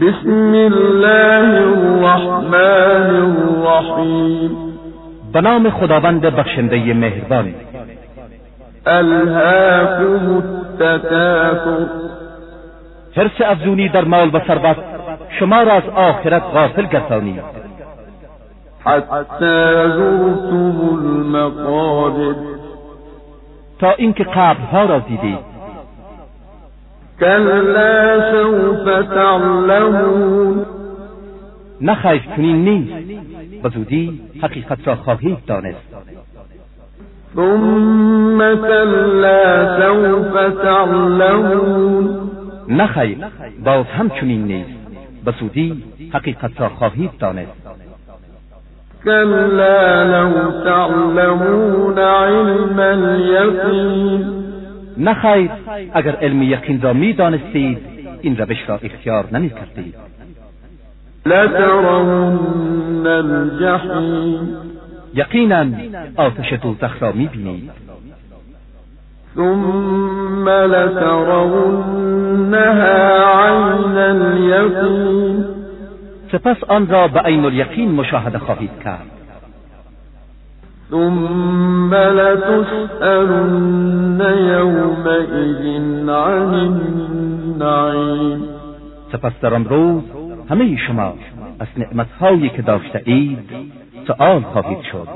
بسم الله الرحمن الرحیم به نام خداوند بخشنده مهربان الهاكم التكاثر حرس افزونی در مال و ثروت شما را از آخرت غافل گردانید حتی زرتم المقابر. تا اینکه قبرها را دیدید كلا سوف تعلمون. نه خیر چنین نیست. زودی حقیقت را خواهید دانست. ثم كلا سوف تعلمون. نه خیر باز هم چنین نیست. زودی حقیقت را خواهید دانست. كلا لو تعلمون علم اليقين. نه خیر اگر علم یقین را می دانستید این روش را اختیار نمی کردید لترون الجحیم. یقینا آتش دوزخ را می بینید ثم لترونها عین الیقین. سپس آن را به عین الیقین مشاهده خواهید کرد. ثم لتسألن يومئذ عن النعیم سپس در آن روز همه شما از نعمتهایی که داشته اید سؤال خواهید شد.